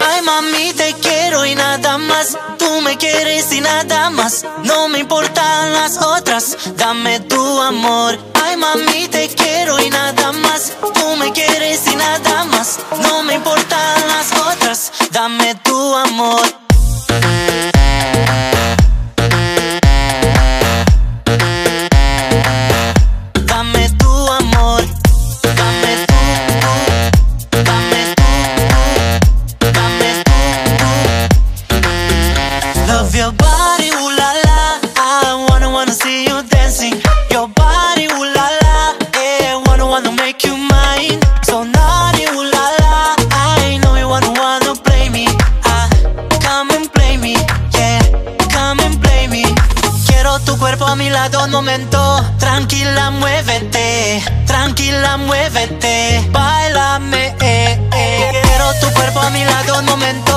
Ay, mami, te quiero y nada más. Tú me quieres y nada más. No me importan las otras. Dame tu amor. Ay, mami, te quiero y nada más. Tú me quieres y nada más. No me importan las otras. Dame tu amor. Tu cuerpo a mi lado un momento. Tranquila, muévete. Tranquila, muévete. Bailame, eh, eh. Quiero tu cuerpo a mi lado un momento.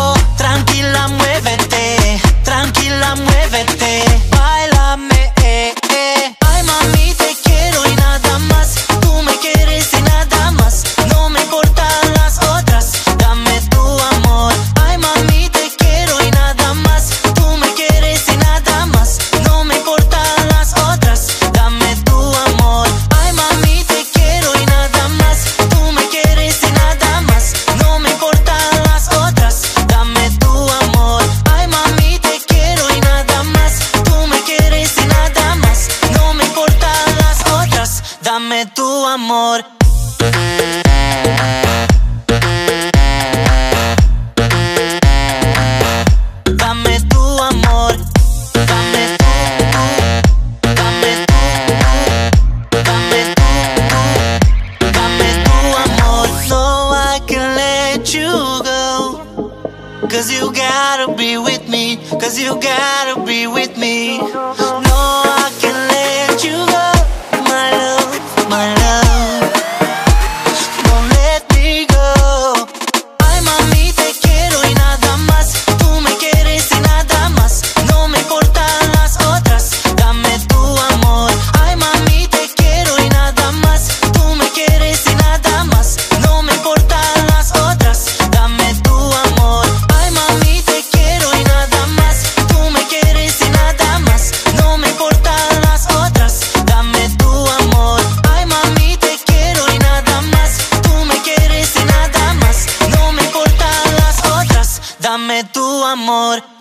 de tu amor. Cause you gotta be with me, cause you gotta be with me. tu amor.